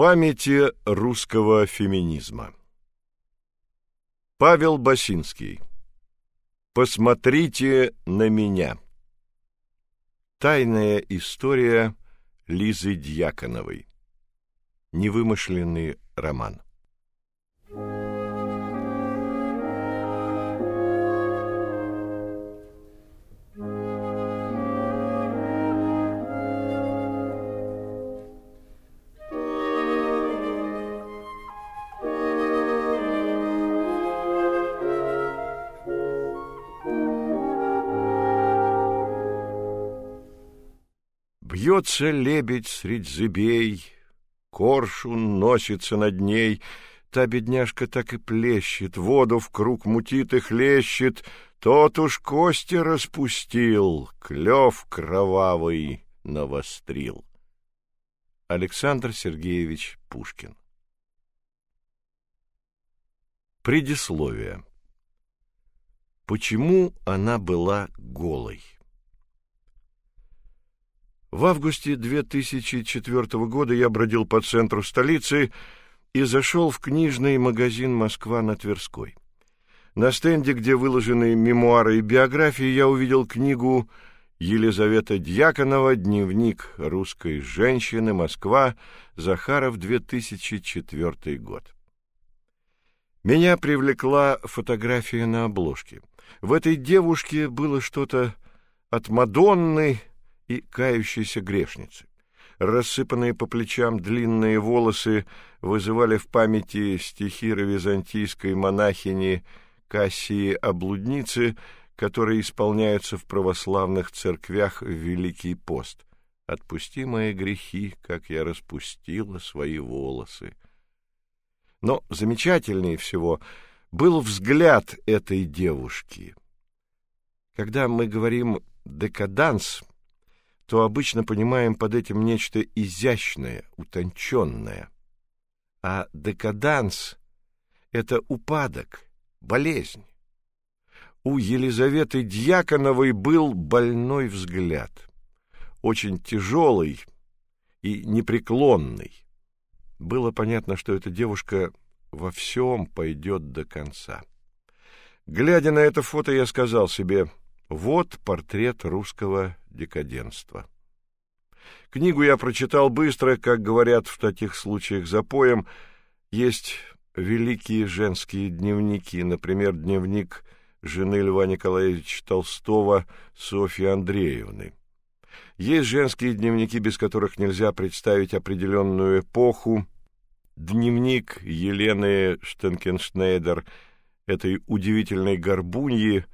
памяти русского феминизма. Павел Басинский. Посмотрите на меня. Тайная история Лизы Дьяконовой. Невымышленный роман. Бьется лебедь средь зыбей, коршун носится над ней, та бедняжка так и плещет, воду в круг мутит и хлещет, тот уж кости распустил, клев кровавый навострил. Александр Сергеевич Пушкин Предисловие Почему она была голой? В августе 2004 года я бродил по центру столицы и зашел в книжный магазин «Москва» на Тверской. На стенде, где выложены мемуары и биографии, я увидел книгу Елизавета Дьяконова «Дневник русской женщины. Москва. Захаров. 2004 год». Меня привлекла фотография на обложке. В этой девушке было что-то от Мадонны и кающейся грешницы. Рассыпанные по плечам длинные волосы вызывали в памяти стихи византийской монахини Кассии Облудницы, которые исполняются в православных церквях в Великий пост. «Отпусти мои грехи, как я распустила свои волосы». Но замечательнее всего был взгляд этой девушки. Когда мы говорим «декаданс», то обычно понимаем под этим нечто изящное, утонченное. А декаданс — это упадок, болезнь. У Елизаветы Дьяконовой был больной взгляд, очень тяжелый и непреклонный. Было понятно, что эта девушка во всем пойдет до конца. Глядя на это фото, я сказал себе, вот портрет русского декаденства. Книгу я прочитал быстро, как говорят в таких случаях запоем. Есть великие женские дневники, например, дневник жены Льва Николаевича Толстого Софьи Андреевны. Есть женские дневники, без которых нельзя представить определенную эпоху. Дневник Елены Штенкеншнейдер, этой удивительной горбуньи,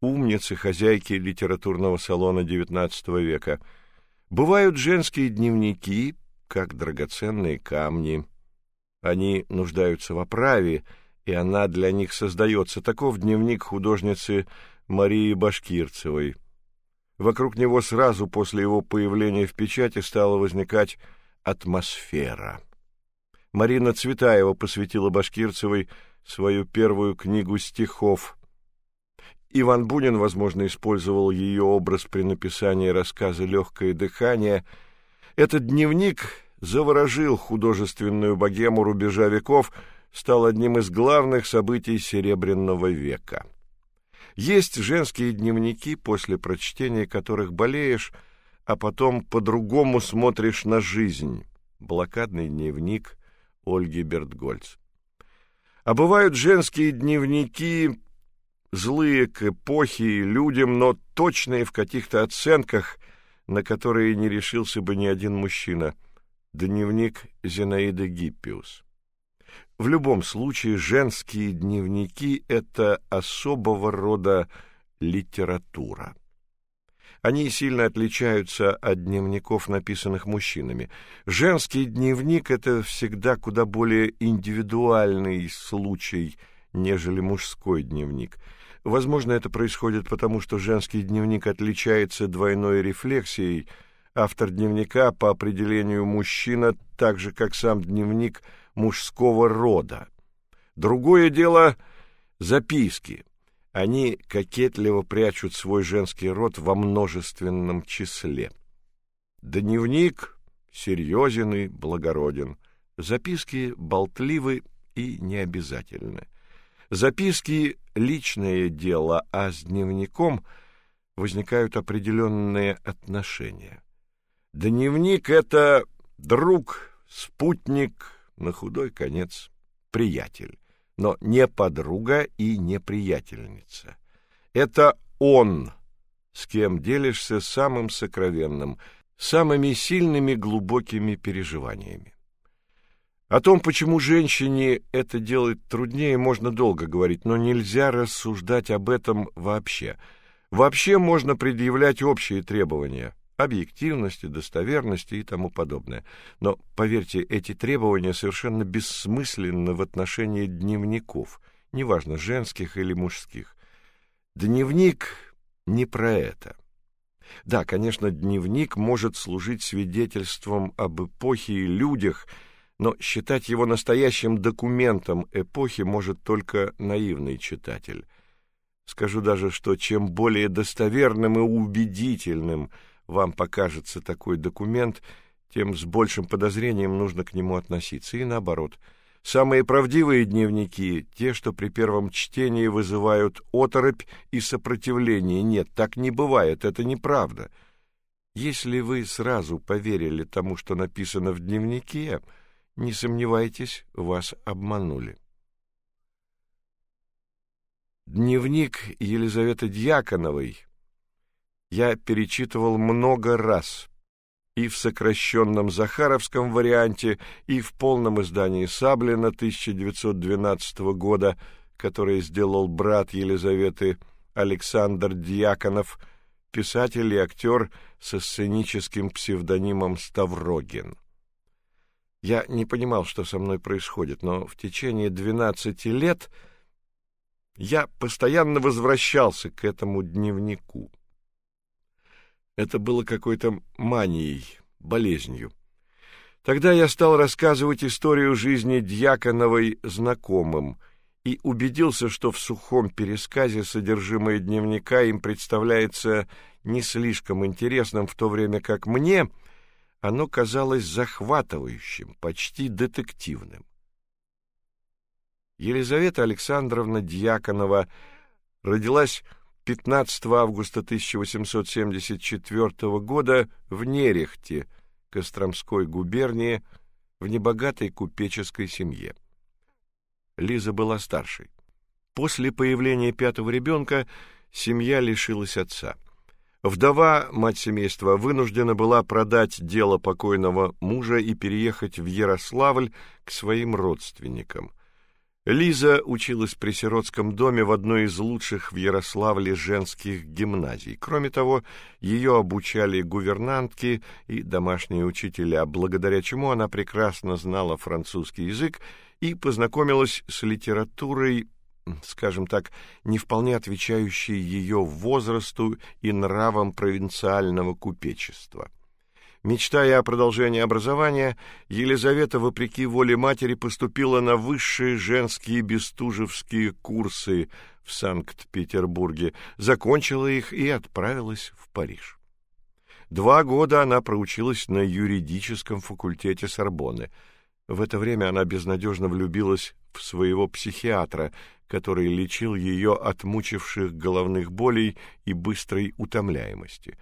умницы, хозяйки литературного салона XIX века. Бывают женские дневники, как драгоценные камни. Они нуждаются в оправе, и она для них создается. Таков дневник художницы Марии Башкирцевой. Вокруг него сразу после его появления в печати стала возникать атмосфера. Марина Цветаева посвятила Башкирцевой свою первую книгу стихов Иван Бунин, возможно, использовал ее образ при написании рассказа «Легкое дыхание». Этот дневник заворожил художественную богему рубежа веков, стал одним из главных событий Серебряного века. Есть женские дневники, после прочтения которых болеешь, а потом по-другому смотришь на жизнь. Блокадный дневник Ольги Бертгольц. А бывают женские дневники злые к эпохе и людям, но точные в каких-то оценках, на которые не решился бы ни один мужчина. Дневник Зинаиды Гиппиус. В любом случае, женские дневники — это особого рода литература. Они сильно отличаются от дневников, написанных мужчинами. Женский дневник — это всегда куда более индивидуальный случай, нежели мужской дневник — Возможно, это происходит потому, что женский дневник отличается двойной рефлексией. Автор дневника по определению мужчина, так же как сам дневник мужского рода. Другое дело записки. Они кокетливо прячут свой женский род во множественном числе. Дневник серьезен и благороден. Записки болтливы и необязательны. Записки — личное дело, а с дневником возникают определенные отношения. Дневник — это друг, спутник, на худой конец приятель, но не подруга и не приятельница. Это он, с кем делишься самым сокровенным, самыми сильными глубокими переживаниями. О том, почему женщине это делать труднее, можно долго говорить, но нельзя рассуждать об этом вообще. Вообще можно предъявлять общие требования объективности, достоверности и тому подобное. Но, поверьте, эти требования совершенно бессмысленны в отношении дневников, неважно, женских или мужских. Дневник не про это. Да, конечно, дневник может служить свидетельством об эпохе и людях – но считать его настоящим документом эпохи может только наивный читатель. Скажу даже, что чем более достоверным и убедительным вам покажется такой документ, тем с большим подозрением нужно к нему относиться, и наоборот. Самые правдивые дневники — те, что при первом чтении вызывают оторопь и сопротивление. Нет, так не бывает, это неправда. Если вы сразу поверили тому, что написано в дневнике, не сомневайтесь, вас обманули. Дневник Елизаветы Дьяконовой я перечитывал много раз, и в сокращенном Захаровском варианте, и в полном издании Саблина 1912 года, которое сделал брат Елизаветы Александр Дьяконов, писатель и актер со сценическим псевдонимом Ставрогин. Я не понимал, что со мной происходит, но в течение двенадцати лет я постоянно возвращался к этому дневнику. Это было какой-то манией, болезнью. Тогда я стал рассказывать историю жизни Дьяконовой знакомым и убедился, что в сухом пересказе содержимое дневника им представляется не слишком интересным, в то время как мне — оно казалось захватывающим, почти детективным. Елизавета Александровна Дьяконова родилась 15 августа 1874 года в Нерехте, Костромской губернии, в небогатой купеческой семье. Лиза была старшей. После появления пятого ребенка семья лишилась отца. Вдова, мать семейства, вынуждена была продать дело покойного мужа и переехать в Ярославль к своим родственникам. Лиза училась при сиротском доме в одной из лучших в Ярославле женских гимназий. Кроме того, ее обучали гувернантки и домашние учителя, благодаря чему она прекрасно знала французский язык и познакомилась с литературой скажем так, не вполне отвечающие ее возрасту и нравам провинциального купечества. Мечтая о продолжении образования, Елизавета, вопреки воле матери, поступила на высшие женские бестужевские курсы в Санкт-Петербурге, закончила их и отправилась в Париж. Два года она проучилась на юридическом факультете Сорбонны. В это время она безнадежно влюбилась в своего психиатра, который лечил ее от мучивших головных болей и быстрой утомляемости.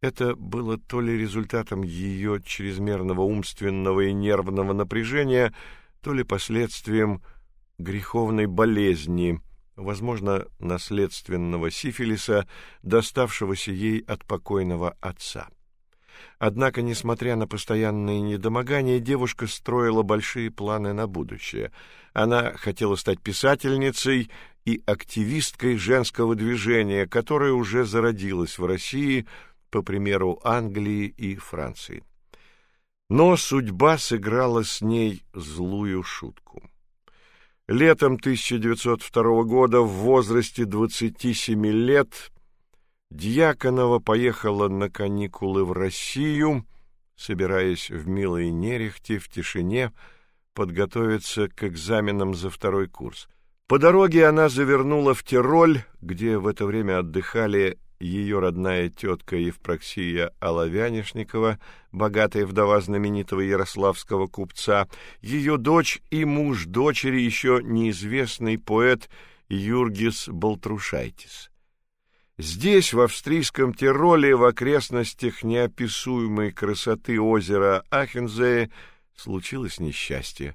Это было то ли результатом ее чрезмерного умственного и нервного напряжения, то ли последствием греховной болезни, возможно, наследственного сифилиса, доставшегося ей от покойного отца. Однако, несмотря на постоянные недомогания, девушка строила большие планы на будущее. Она хотела стать писательницей и активисткой женского движения, которое уже зародилось в России по примеру Англии и Франции. Но судьба сыграла с ней злую шутку. Летом 1902 года в возрасте 27 лет Дьяконова поехала на каникулы в Россию, собираясь в милой Нерехте в тишине подготовиться к экзаменам за второй курс. По дороге она завернула в Тироль, где в это время отдыхали ее родная тетка Евпроксия Оловянишникова, богатая вдова знаменитого ярославского купца, ее дочь и муж дочери еще неизвестный поэт Юргис Балтрушайтис. Здесь, в австрийском Тироле, в окрестностях неописуемой красоты озера Ахензее, случилось несчастье.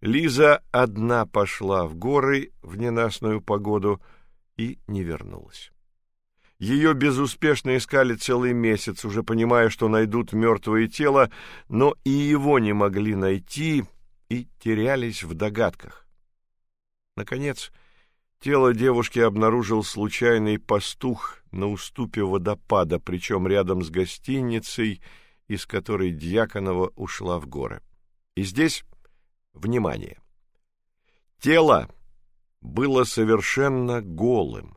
Лиза одна пошла в горы в ненастную погоду и не вернулась. Ее безуспешно искали целый месяц, уже понимая, что найдут мертвое тело, но и его не могли найти и терялись в догадках. Наконец, Тело девушки обнаружил случайный пастух на уступе водопада, причем рядом с гостиницей, из которой Дьяконова ушла в горы. И здесь внимание. Тело было совершенно голым,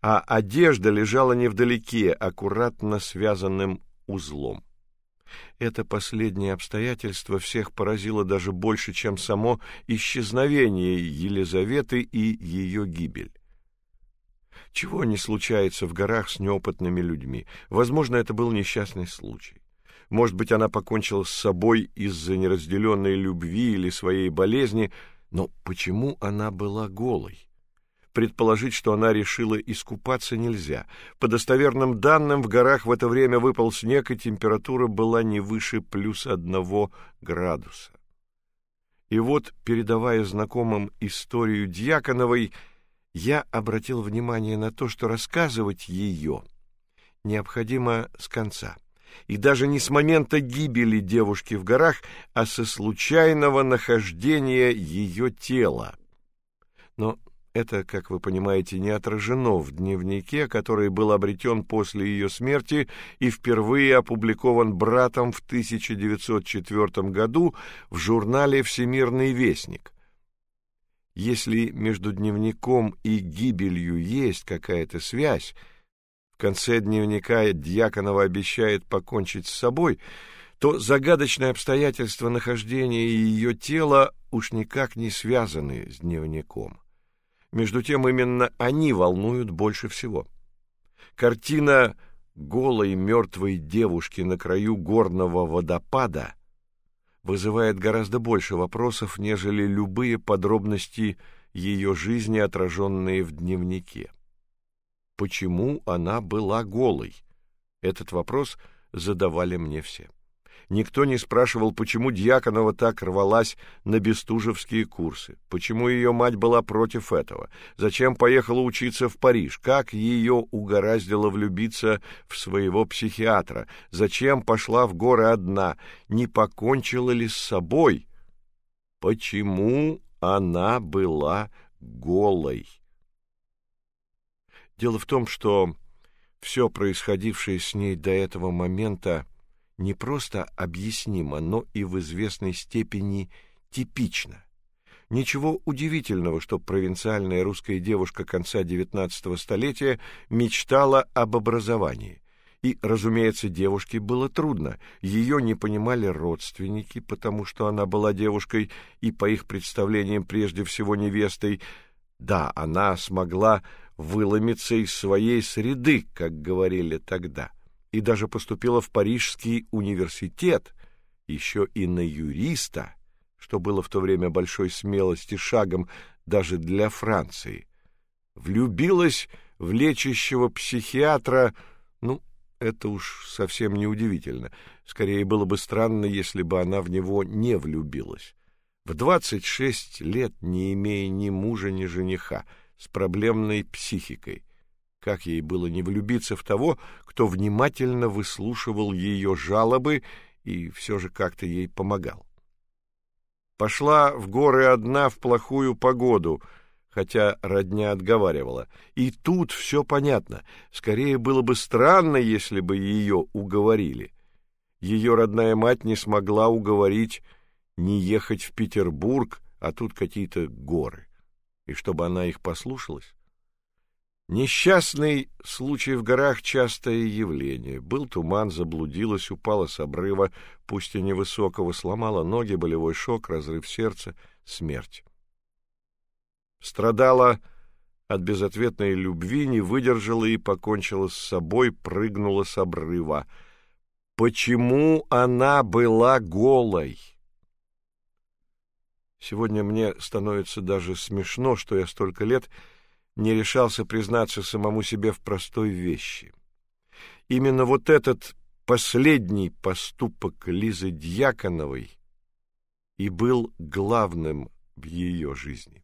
а одежда лежала невдалеке, аккуратно связанным узлом. Это последнее обстоятельство всех поразило даже больше, чем само исчезновение Елизаветы и ее гибель. Чего не случается в горах с неопытными людьми? Возможно, это был несчастный случай. Может быть, она покончила с собой из-за неразделенной любви или своей болезни, но почему она была голой? Предположить, что она решила искупаться, нельзя. По достоверным данным, в горах в это время выпал снег, и температура была не выше плюс одного градуса. И вот, передавая знакомым историю Дьяконовой, я обратил внимание на то, что рассказывать ее необходимо с конца. И даже не с момента гибели девушки в горах, а со случайного нахождения ее тела. Но это, как вы понимаете, не отражено в дневнике, который был обретен после ее смерти и впервые опубликован братом в 1904 году в журнале Всемирный вестник. Если между дневником и гибелью есть какая-то связь, в конце дневника Дьяконова обещает покончить с собой, то загадочные обстоятельства нахождения ее тела уж никак не связаны с дневником. Между тем именно они волнуют больше всего. Картина голой мертвой девушки на краю горного водопада вызывает гораздо больше вопросов, нежели любые подробности ее жизни, отраженные в дневнике. Почему она была голой? Этот вопрос задавали мне все. Никто не спрашивал, почему Дьяконова так рвалась на бестужевские курсы, почему ее мать была против этого, зачем поехала учиться в Париж, как ее угораздило влюбиться в своего психиатра, зачем пошла в горы одна, не покончила ли с собой, почему она была голой. Дело в том, что все происходившее с ней до этого момента не просто объяснимо, но и в известной степени типично. Ничего удивительного, что провинциальная русская девушка конца XIX столетия мечтала об образовании. И, разумеется, девушке было трудно. Ее не понимали родственники, потому что она была девушкой и по их представлениям прежде всего невестой. Да, она смогла выломиться из своей среды, как говорили тогда и даже поступила в Парижский университет, еще и на юриста, что было в то время большой смелости шагом даже для Франции. Влюбилась в лечащего психиатра, ну, это уж совсем не удивительно. Скорее было бы странно, если бы она в него не влюбилась. В двадцать шесть лет, не имея ни мужа, ни жениха, с проблемной психикой. Как ей было не влюбиться в того, кто внимательно выслушивал ее жалобы и все же как-то ей помогал. Пошла в горы одна в плохую погоду, хотя родня отговаривала. И тут все понятно. Скорее было бы странно, если бы ее уговорили. Ее родная мать не смогла уговорить не ехать в Петербург, а тут какие-то горы. И чтобы она их послушалась? Несчастный случай в горах частое явление. Был туман, заблудилась, упала с обрыва, пусть и невысокого, сломала ноги, болевой шок, разрыв сердца, смерть. Страдала от безответной любви не выдержала и покончила с собой, прыгнула с обрыва. Почему она была голой? Сегодня мне становится даже смешно, что я столько лет не решался признаться самому себе в простой вещи. Именно вот этот последний поступок Лизы Дьяконовой и был главным в ее жизни.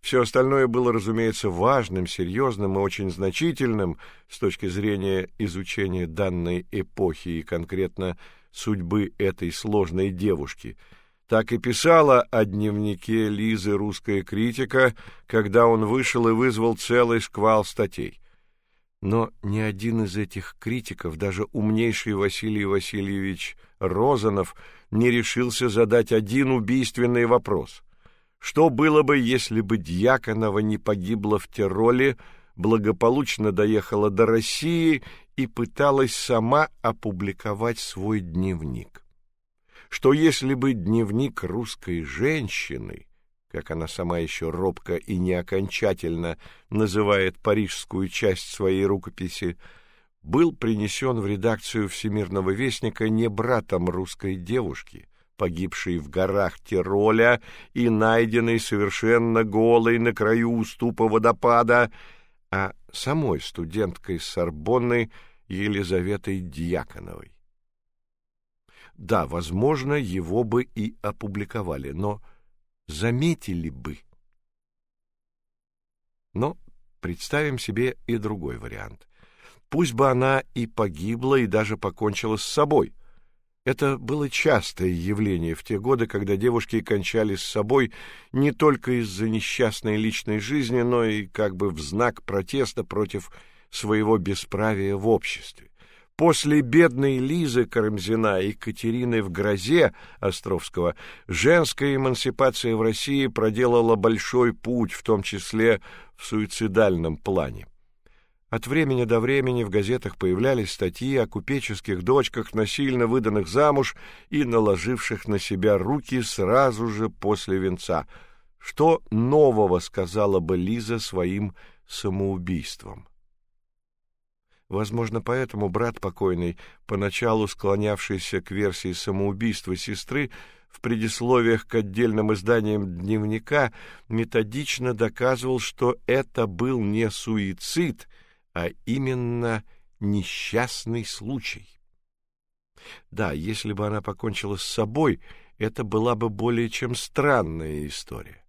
Все остальное было, разумеется, важным, серьезным и очень значительным с точки зрения изучения данной эпохи и конкретно судьбы этой сложной девушки. Так и писала о дневнике Лизы русская критика, когда он вышел и вызвал целый шквал статей. Но ни один из этих критиков, даже умнейший Василий Васильевич Розанов, не решился задать один убийственный вопрос — что было бы, если бы Дьяконова не погибла в Тироле, благополучно доехала до России и пыталась сама опубликовать свой дневник? Что если бы дневник русской женщины, как она сама еще робко и не окончательно называет парижскую часть своей рукописи, был принесен в редакцию Всемирного вестника не братом русской девушки, погибший в горах Тироля и найденный совершенно голой на краю уступа водопада, а самой студенткой Сорбонны Елизаветой Дьяконовой. Да, возможно, его бы и опубликовали, но заметили бы. Но представим себе и другой вариант. Пусть бы она и погибла, и даже покончила с собой — это было частое явление в те годы, когда девушки кончали с собой не только из-за несчастной личной жизни, но и как бы в знак протеста против своего бесправия в обществе. После бедной Лизы Карамзина и Катерины в грозе Островского женская эмансипация в России проделала большой путь, в том числе в суицидальном плане. От времени до времени в газетах появлялись статьи о купеческих дочках, насильно выданных замуж и наложивших на себя руки сразу же после венца. Что нового сказала бы Лиза своим самоубийством? Возможно, поэтому брат покойный, поначалу склонявшийся к версии самоубийства сестры, в предисловиях к отдельным изданиям дневника методично доказывал, что это был не суицид, а именно несчастный случай. Да, если бы она покончила с собой, это была бы более чем странная история.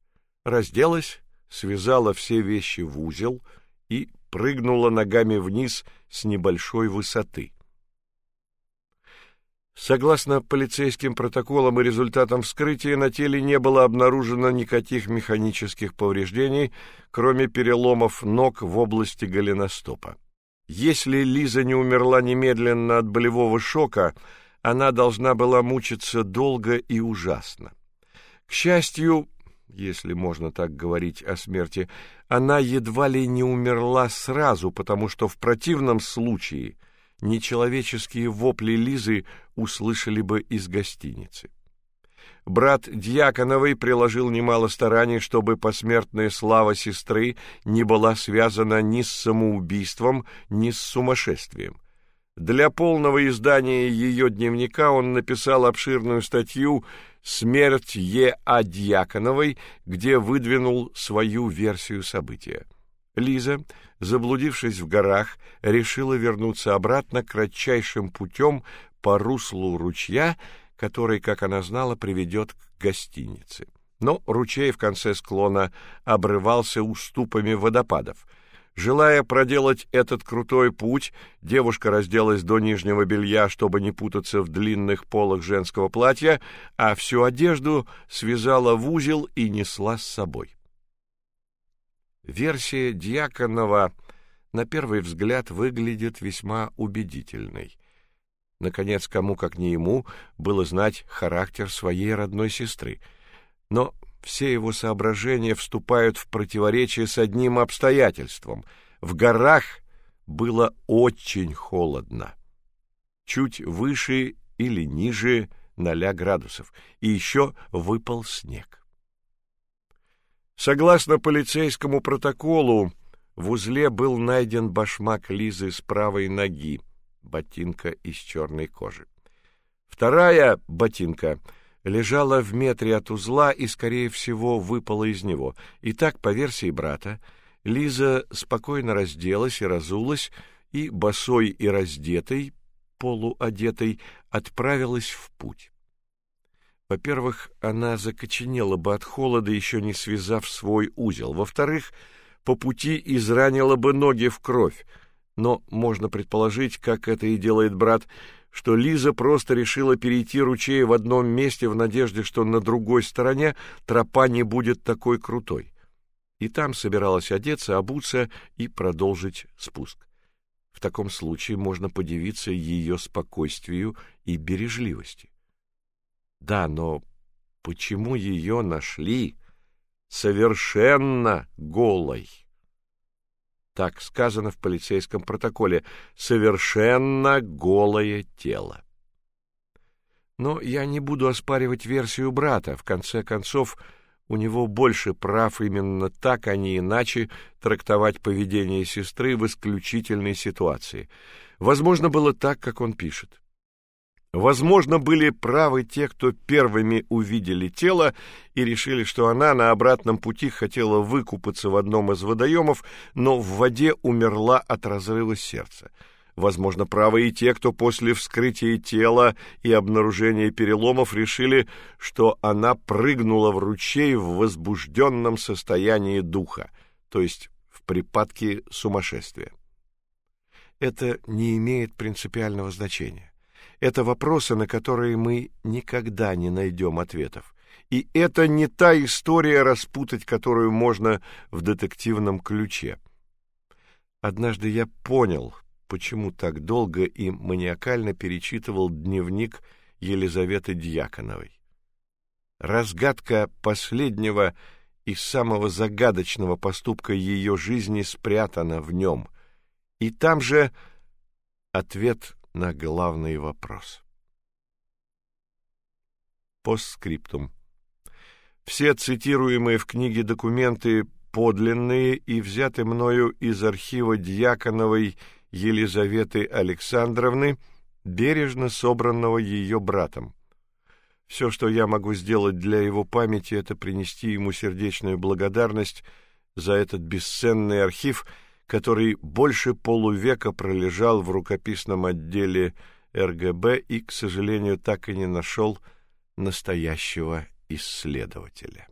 Разделась, связала все вещи в узел и прыгнула ногами вниз с небольшой высоты. Согласно полицейским протоколам и результатам вскрытия, на теле не было обнаружено никаких механических повреждений, кроме переломов ног в области голеностопа. Если Лиза не умерла немедленно от болевого шока, она должна была мучиться долго и ужасно. К счастью, если можно так говорить о смерти, она едва ли не умерла сразу, потому что в противном случае – нечеловеческие вопли Лизы услышали бы из гостиницы. Брат Дьяконовой приложил немало стараний, чтобы посмертная слава сестры не была связана ни с самоубийством, ни с сумасшествием. Для полного издания ее дневника он написал обширную статью «Смерть Е. А. Дьяконовой», где выдвинул свою версию события. Лиза, заблудившись в горах, решила вернуться обратно кратчайшим путем по руслу ручья, который, как она знала, приведет к гостинице. Но ручей в конце склона обрывался уступами водопадов. Желая проделать этот крутой путь, девушка разделась до нижнего белья, чтобы не путаться в длинных полах женского платья, а всю одежду связала в узел и несла с собой. Версия Дьяконова на первый взгляд выглядит весьма убедительной. Наконец, кому как не ему было знать характер своей родной сестры. Но все его соображения вступают в противоречие с одним обстоятельством. В горах было очень холодно. Чуть выше или ниже ноля градусов. И еще выпал снег. Согласно полицейскому протоколу, в узле был найден башмак Лизы с правой ноги, ботинка из черной кожи. Вторая ботинка лежала в метре от узла и, скорее всего, выпала из него. И так, по версии брата, Лиза спокойно разделась и разулась, и босой и раздетой, полуодетой, отправилась в путь. Во-первых, она закоченела бы от холода, еще не связав свой узел. Во-вторых, по пути изранила бы ноги в кровь. Но можно предположить, как это и делает брат, что Лиза просто решила перейти ручей в одном месте в надежде, что на другой стороне тропа не будет такой крутой. И там собиралась одеться, обуться и продолжить спуск. В таком случае можно подивиться ее спокойствию и бережливости. Да, но почему ее нашли совершенно голой? Так сказано в полицейском протоколе. Совершенно голое тело. Но я не буду оспаривать версию брата. В конце концов, у него больше прав именно так, а не иначе трактовать поведение сестры в исключительной ситуации. Возможно, было так, как он пишет. Возможно, были правы те, кто первыми увидели тело и решили, что она на обратном пути хотела выкупаться в одном из водоемов, но в воде умерла от разрыва сердца. Возможно, правы и те, кто после вскрытия тела и обнаружения переломов решили, что она прыгнула в ручей в возбужденном состоянии духа, то есть в припадке сумасшествия. Это не имеет принципиального значения. Это вопросы, на которые мы никогда не найдем ответов. И это не та история, распутать которую можно в детективном ключе. Однажды я понял, почему так долго и маниакально перечитывал дневник Елизаветы Дьяконовой. Разгадка последнего и самого загадочного поступка ее жизни спрятана в нем. И там же ответ на главный вопрос. Постскриптум. Все цитируемые в книге документы подлинные и взяты мною из архива Дьяконовой Елизаветы Александровны, бережно собранного ее братом. Все, что я могу сделать для его памяти, это принести ему сердечную благодарность за этот бесценный архив — который больше полувека пролежал в рукописном отделе РГБ и, к сожалению, так и не нашел настоящего исследователя.